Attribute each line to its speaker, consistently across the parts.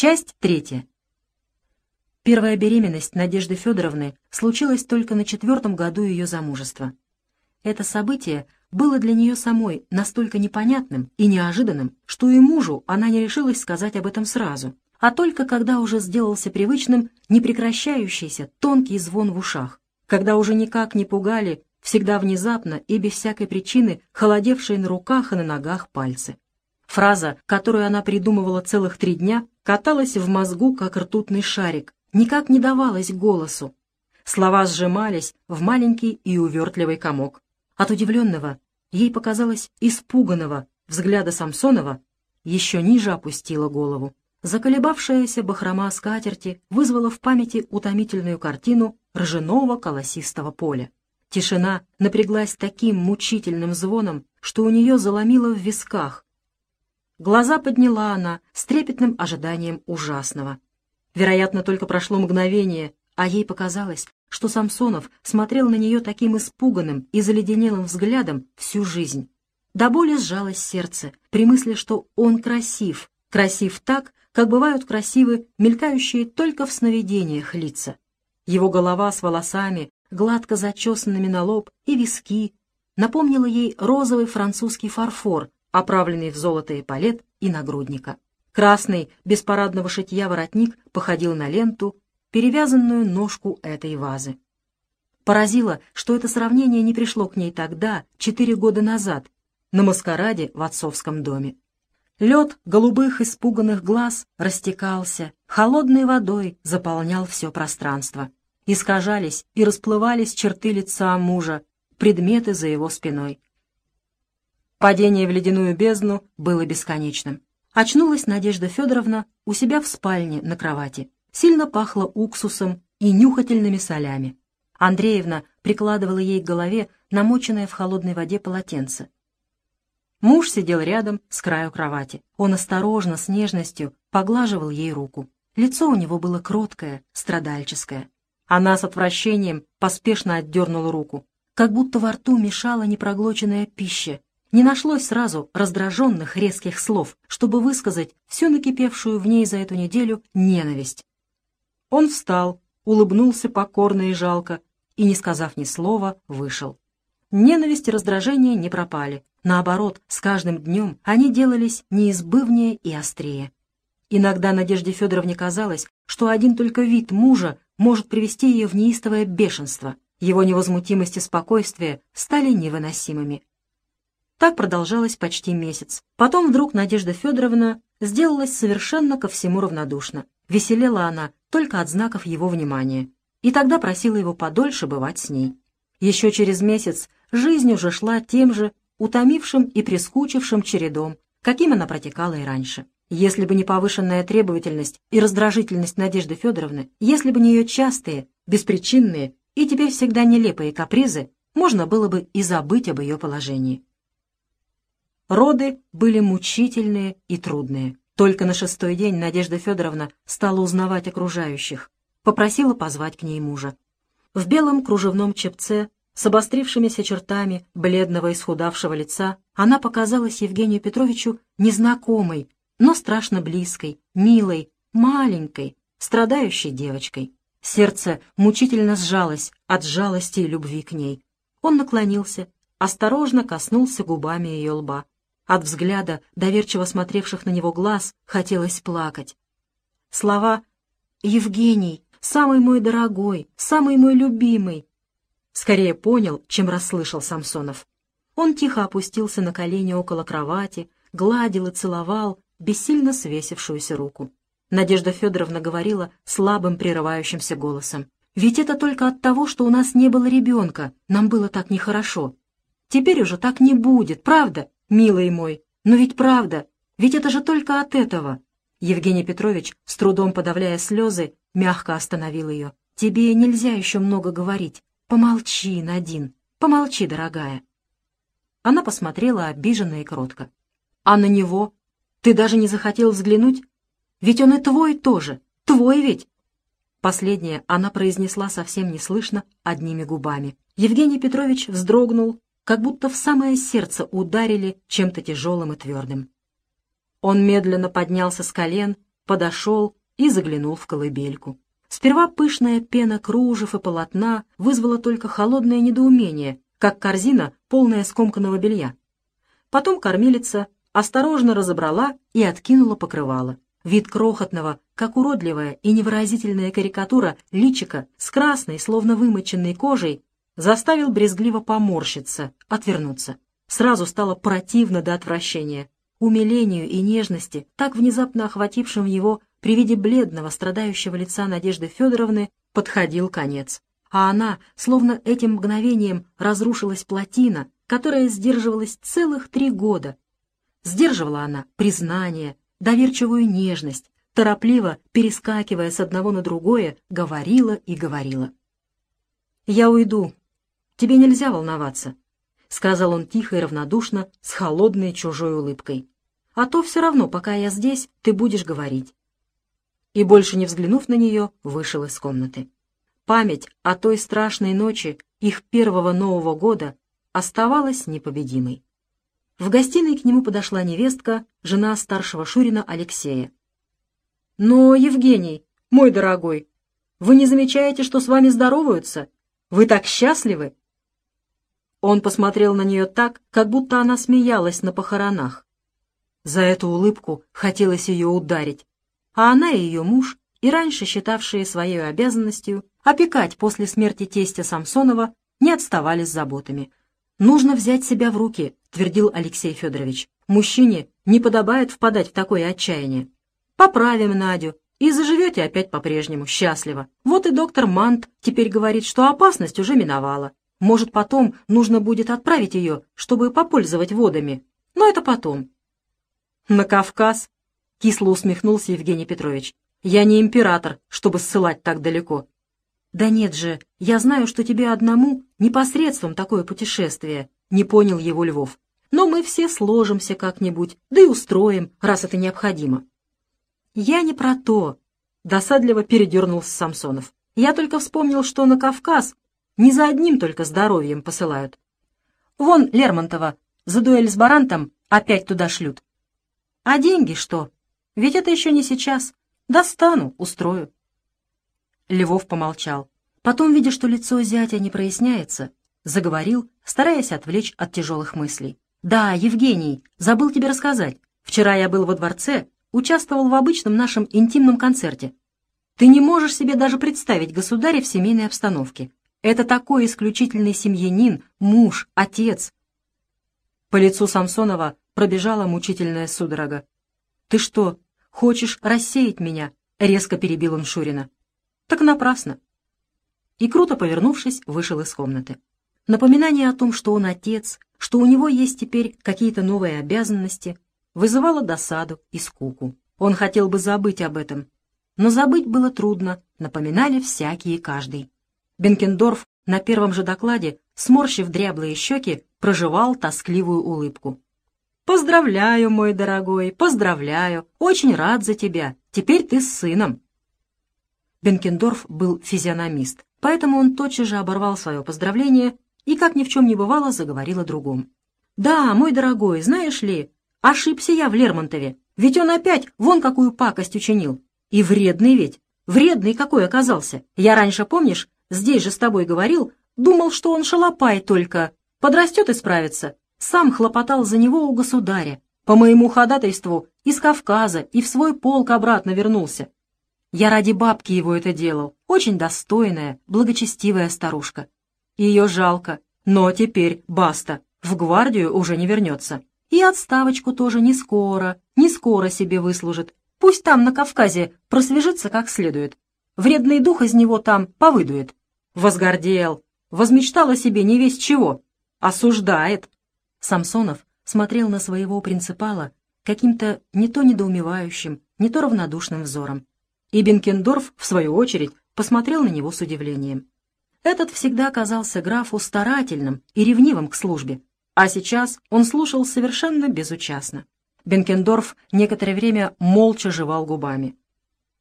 Speaker 1: Часть третья. Первая беременность Надежды Федоровны случилась только на четвертом году ее замужества. Это событие было для нее самой настолько непонятным и неожиданным, что и мужу она не решилась сказать об этом сразу, а только когда уже сделался привычным непрекращающийся тонкий звон в ушах, когда уже никак не пугали всегда внезапно и без всякой причины холодевшие на руках и на ногах пальцы. Фраза, которую она придумывала целых три дня, каталась в мозгу, как ртутный шарик, никак не давалась голосу. Слова сжимались в маленький и увертливый комок. От удивленного, ей показалось испуганного взгляда Самсонова, еще ниже опустила голову. Заколебавшаяся бахрома скатерти вызвала в памяти утомительную картину ржаного колосистого поля. Тишина напряглась таким мучительным звоном, что у нее заломило в висках. Глаза подняла она с трепетным ожиданием ужасного. Вероятно, только прошло мгновение, а ей показалось, что Самсонов смотрел на нее таким испуганным и заледенелым взглядом всю жизнь. До боли сжалось сердце при мысли, что он красив, красив так, как бывают красивы мелькающие только в сновидениях лица. Его голова с волосами, гладко зачесанными на лоб и виски, напомнила ей розовый французский фарфор, оправленный в золото эполет и нагрудника. Красный, без парадного шитья воротник походил на ленту, перевязанную ножку этой вазы. Поразило, что это сравнение не пришло к ней тогда, четыре года назад, на маскараде в отцовском доме. Лед голубых испуганных глаз растекался, холодной водой заполнял все пространство. Искажались и расплывались черты лица мужа, предметы за его спиной. Падение в ледяную бездну было бесконечным. Очнулась Надежда Федоровна у себя в спальне на кровати. Сильно пахло уксусом и нюхательными солями. Андреевна прикладывала ей к голове намоченное в холодной воде полотенце. Муж сидел рядом с краю кровати. Он осторожно, с нежностью поглаживал ей руку. Лицо у него было кроткое, страдальческое. Она с отвращением поспешно отдернула руку, как будто во рту мешала непроглоченная пища. Не нашлось сразу раздраженных резких слов, чтобы высказать всю накипевшую в ней за эту неделю ненависть. Он встал, улыбнулся покорно и жалко, и, не сказав ни слова, вышел. Ненависть и раздражение не пропали. Наоборот, с каждым днем они делались неизбывнее и острее. Иногда Надежде Федоровне казалось, что один только вид мужа может привести ее в неистовое бешенство. Его невозмутимость и спокойствие стали невыносимыми. Так продолжалось почти месяц. Потом вдруг Надежда Федоровна сделалась совершенно ко всему равнодушна. Веселела она только от знаков его внимания. И тогда просила его подольше бывать с ней. Еще через месяц жизнь уже шла тем же утомившим и прискучившим чередом, каким она протекала и раньше. Если бы не повышенная требовательность и раздражительность Надежды Федоровны, если бы не ее частые, беспричинные и теперь всегда нелепые капризы, можно было бы и забыть об ее положении. Роды были мучительные и трудные. Только на шестой день Надежда Федоровна стала узнавать окружающих, попросила позвать к ней мужа. В белом кружевном чепце с обострившимися чертами бледного исхудавшего лица она показалась Евгению Петровичу незнакомой, но страшно близкой, милой, маленькой, страдающей девочкой. Сердце мучительно сжалось от жалости и любви к ней. Он наклонился, осторожно коснулся губами ее лба. От взгляда, доверчиво смотревших на него глаз, хотелось плакать. Слова «Евгений, самый мой дорогой, самый мой любимый» скорее понял, чем расслышал Самсонов. Он тихо опустился на колени около кровати, гладил и целовал, бессильно свесившуюся руку. Надежда Федоровна говорила слабым прерывающимся голосом. «Ведь это только от того, что у нас не было ребенка, нам было так нехорошо. Теперь уже так не будет, правда, милый мой? Но ведь правда, ведь это же только от этого». Евгений Петрович, с трудом подавляя слезы, мягко остановил ее. «Тебе нельзя еще много говорить. Помолчи, Надин, помолчи, дорогая». Она посмотрела обиженно и кротко. «А на него ты даже не захотел взглянуть? Ведь он и твой тоже. Твой ведь!» Последнее она произнесла совсем неслышно, одними губами. Евгений Петрович вздрогнул, как будто в самое сердце ударили чем-то тяжелым и твердым. Он медленно поднялся с колен, подошел и заглянул в колыбельку. Сперва пышная пена кружев и полотна вызвала только холодное недоумение, как корзина, полная скомканного белья. Потом кормилица осторожно разобрала и откинула покрывало. Вид крохотного, как уродливая и невыразительная карикатура личика с красной, словно вымоченной кожей, заставил брезгливо поморщиться, отвернуться. Сразу стало противно до отвращения. Умилению и нежности, так внезапно охватившим его при виде бледного, страдающего лица Надежды Федоровны подходил конец. А она, словно этим мгновением, разрушилась плотина, которая сдерживалась целых три года. Сдерживала она признание, доверчивую нежность, торопливо, перескакивая с одного на другое, говорила и говорила. «Я уйду. Тебе нельзя волноваться», — сказал он тихо и равнодушно, с холодной чужой улыбкой. «А то все равно, пока я здесь, ты будешь говорить и, больше не взглянув на нее, вышел из комнаты. Память о той страшной ночи их первого Нового года оставалась непобедимой. В гостиной к нему подошла невестка, жена старшего Шурина Алексея. «Но, Евгений, мой дорогой, вы не замечаете, что с вами здороваются? Вы так счастливы?» Он посмотрел на нее так, как будто она смеялась на похоронах. За эту улыбку хотелось ее ударить а она и ее муж, и раньше считавшие своей обязанностью опекать после смерти тестя Самсонова, не отставали с заботами. «Нужно взять себя в руки», — твердил Алексей Федорович. «Мужчине не подобает впадать в такое отчаяние. Поправим Надю, и заживете опять по-прежнему, счастливо. Вот и доктор Мант теперь говорит, что опасность уже миновала. Может, потом нужно будет отправить ее, чтобы попользовать водами. Но это потом». «На Кавказ?» — кисло усмехнулся Евгений Петрович. «Я не император, чтобы ссылать так далеко». «Да нет же, я знаю, что тебе одному непосредством такое путешествие», — не понял его Львов. «Но мы все сложимся как-нибудь, да и устроим, раз это необходимо». «Я не про то», — досадливо передернулся Самсонов. «Я только вспомнил, что на Кавказ не за одним только здоровьем посылают. Вон Лермонтова за дуэль с Барантом опять туда шлют. А деньги что?» Ведь это еще не сейчас. Достану, устрою. Львов помолчал. Потом, видя, что лицо зятя не проясняется, заговорил, стараясь отвлечь от тяжелых мыслей. «Да, Евгений, забыл тебе рассказать. Вчера я был во дворце, участвовал в обычном нашем интимном концерте. Ты не можешь себе даже представить государя в семейной обстановке. Это такой исключительный семьянин, муж, отец». По лицу Самсонова пробежала мучительная судорога. «Ты что, Хочешь рассеять меня?» — резко перебил он Шурина. «Так напрасно». И круто повернувшись, вышел из комнаты. Напоминание о том, что он отец, что у него есть теперь какие-то новые обязанности, вызывало досаду и скуку. Он хотел бы забыть об этом, но забыть было трудно, напоминали всякие каждый. Бенкендорф на первом же докладе, сморщив дряблые щеки, проживал тоскливую улыбку. «Поздравляю, мой дорогой, поздравляю! Очень рад за тебя. Теперь ты с сыном». Бенкендорф был физиономист, поэтому он тотчас же оборвал свое поздравление и, как ни в чем не бывало, заговорил о другом. «Да, мой дорогой, знаешь ли, ошибся я в Лермонтове, ведь он опять вон какую пакость учинил. И вредный ведь, вредный какой оказался. Я раньше, помнишь, здесь же с тобой говорил, думал, что он шалопай только, подрастет и справится, сам хлопотал за него у государя. По моему ходатайству из Кавказа и в свой полк обратно вернулся. Я ради бабки его это делал. Очень достойная, благочестивая старушка. Ее жалко, но теперь баста. В гвардию уже не вернется. И отставочку тоже не скоро, не скоро себе выслужит. Пусть там, на Кавказе, просвежится как следует. Вредный дух из него там повыдует. Возгордел, возмечтал о себе не весь чего. Осуждает. Самсонов смотрел на своего принципала каким-то не то недоумевающим, не то равнодушным взором. И Бенкендорф, в свою очередь, посмотрел на него с удивлением. Этот всегда казался графу старательным и ревнивым к службе, а сейчас он слушал совершенно безучастно. Бенкендорф некоторое время молча жевал губами.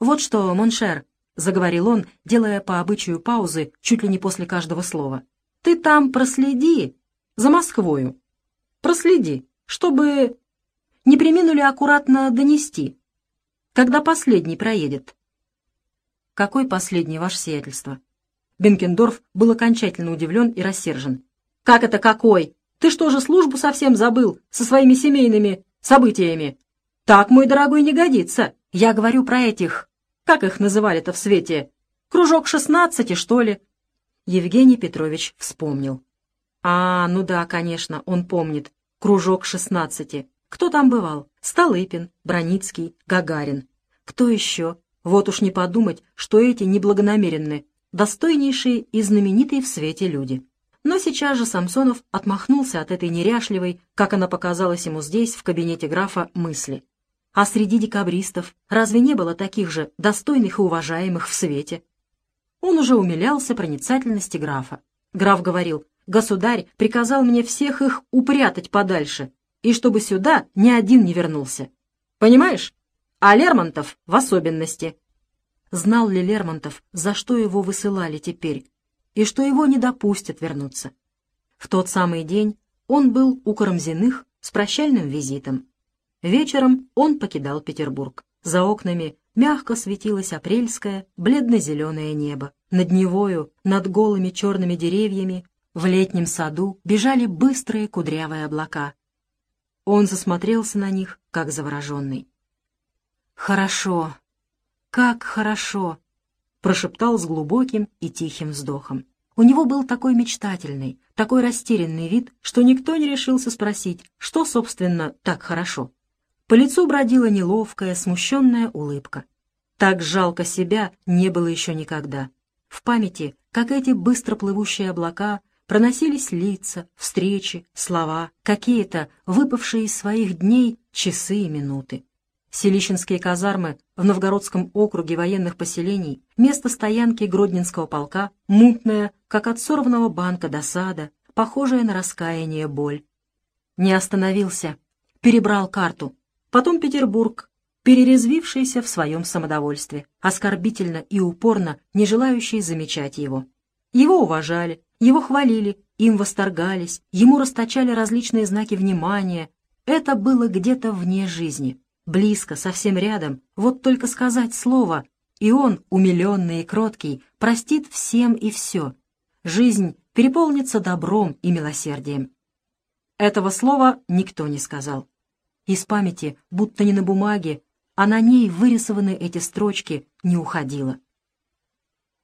Speaker 1: «Вот что, mon cher», — заговорил он, делая по обычаю паузы чуть ли не после каждого слова, — «ты там проследи за Москвою, Проследи, чтобы не преминули аккуратно донести. Когда последний проедет?» «Какой последний, ваше сиятельство?» Бенкендорф был окончательно удивлен и рассержен. «Как это какой? Ты что же службу совсем забыл со своими семейными событиями? Так, мой дорогой, не годится. Я говорю про этих... Как их называли-то в свете? Кружок шестнадцати, что ли?» Евгений Петрович вспомнил. «А, ну да, конечно, он помнит. Кружок шестнадцати. Кто там бывал? Столыпин, Броницкий, Гагарин. Кто еще? Вот уж не подумать, что эти неблагонамеренны, достойнейшие и знаменитые в свете люди. Но сейчас же Самсонов отмахнулся от этой неряшливой, как она показалась ему здесь, в кабинете графа, мысли. А среди декабристов разве не было таких же достойных и уважаемых в свете? Он уже умилялся проницательности графа. Граф говорил, «Государь приказал мне всех их упрятать подальше, и чтобы сюда ни один не вернулся. Понимаешь? А Лермонтов в особенности. Знал ли Лермонтов, за что его высылали теперь, и что его не допустят вернуться? В тот самый день он был у Карамзиных с прощальным визитом. Вечером он покидал Петербург. За окнами мягко светилось апрельское, бледно-зеленое небо. Над Невою, над голыми черными деревьями, в летнем саду бежали быстрые кудрявые облака. Он засмотрелся на них, как завороженный. «Хорошо, «Как хорошо!» — прошептал с глубоким и тихим вздохом. У него был такой мечтательный, такой растерянный вид, что никто не решился спросить, что, собственно, так хорошо. По лицу бродила неловкая, смущенная улыбка. Так жалко себя не было еще никогда. В памяти, как эти быстро плывущие облака, проносились лица, встречи, слова, какие-то выпавшие из своих дней часы и минуты. Селищенские казармы в Новгородском округе военных поселений, место стоянки Гродненского полка, мутная, как от сорванного банка досада, похожая на раскаяние боль. Не остановился, перебрал карту. Потом Петербург, перерезвившийся в своем самодовольстве, оскорбительно и упорно не желающий замечать его. Его уважали, его хвалили, им восторгались, ему расточали различные знаки внимания. Это было где-то вне жизни. Близко, совсем рядом, вот только сказать слово, и он, умиленный и кроткий, простит всем и все. Жизнь переполнится добром и милосердием. Этого слова никто не сказал. Из памяти, будто не на бумаге, а на ней вырисованы эти строчки, не уходило.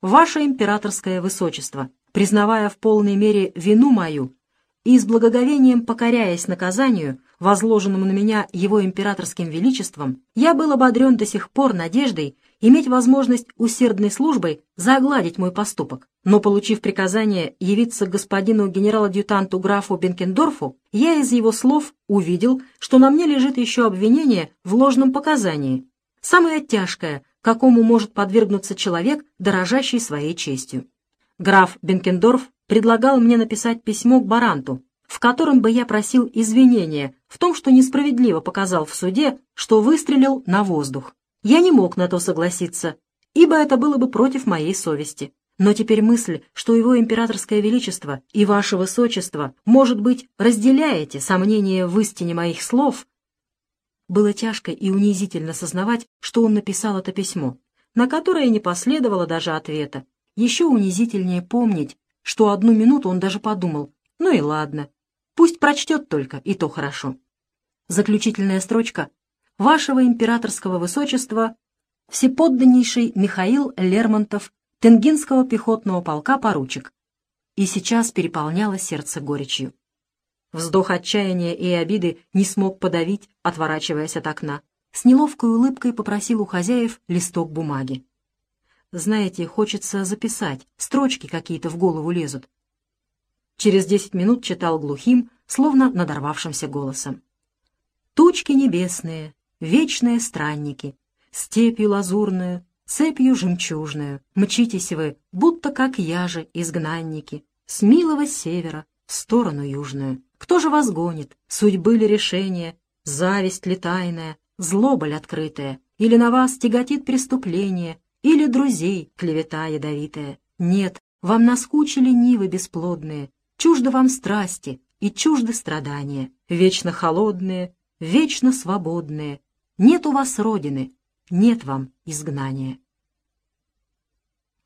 Speaker 1: «Ваше императорское высочество, признавая в полной мере вину мою и с благоговением покоряясь наказанию, возложенному на меня его императорским величеством, я был ободрен до сих пор надеждой иметь возможность усердной службой загладить мой поступок. Но, получив приказание явиться к господину генерал-адъютанту графу Бенкендорфу, я из его слов увидел, что на мне лежит еще обвинение в ложном показании, самое тяжкое, какому может подвергнуться человек, дорожащий своей честью. Граф Бенкендорф предлагал мне написать письмо к Баранту, в котором бы я просил извинения в том, что несправедливо показал в суде, что выстрелил на воздух. Я не мог на то согласиться, ибо это было бы против моей совести. Но теперь мысль, что его императорское величество и ваше высочество, может быть, разделяете сомнения в истине моих слов, было тяжко и унизительно сознавать, что он написал это письмо, на которое не последовало даже ответа. Еще унизительнее помнить, что одну минуту он даже подумал, ну и ладно, Пусть прочтет только, и то хорошо. Заключительная строчка. Вашего императорского высочества всеподданнейший Михаил Лермонтов, Тенгинского пехотного полка поручик. И сейчас переполняло сердце горечью. Вздох отчаяния и обиды не смог подавить, отворачиваясь от окна. С неловкой улыбкой попросил у хозяев листок бумаги. Знаете, хочется записать, строчки какие-то в голову лезут. Через десять минут читал глухим, словно надорвавшимся голосом. «Тучки небесные, вечные странники, степью лазурную, цепью жемчужную, мчитесь вы, будто как яжи изгнанники, с милого севера в сторону южную. Кто же вас гонит? Судьбы ли решение? Зависть ли тайная? Злоба ли открытая? Или на вас тяготит преступление? Или друзей клевета ядовитая? Нет, вам наскучили нивы бесплодные, Чужды вам страсти и чужды страдания, вечно холодные, вечно свободные. Нет у вас родины, нет вам изгнания.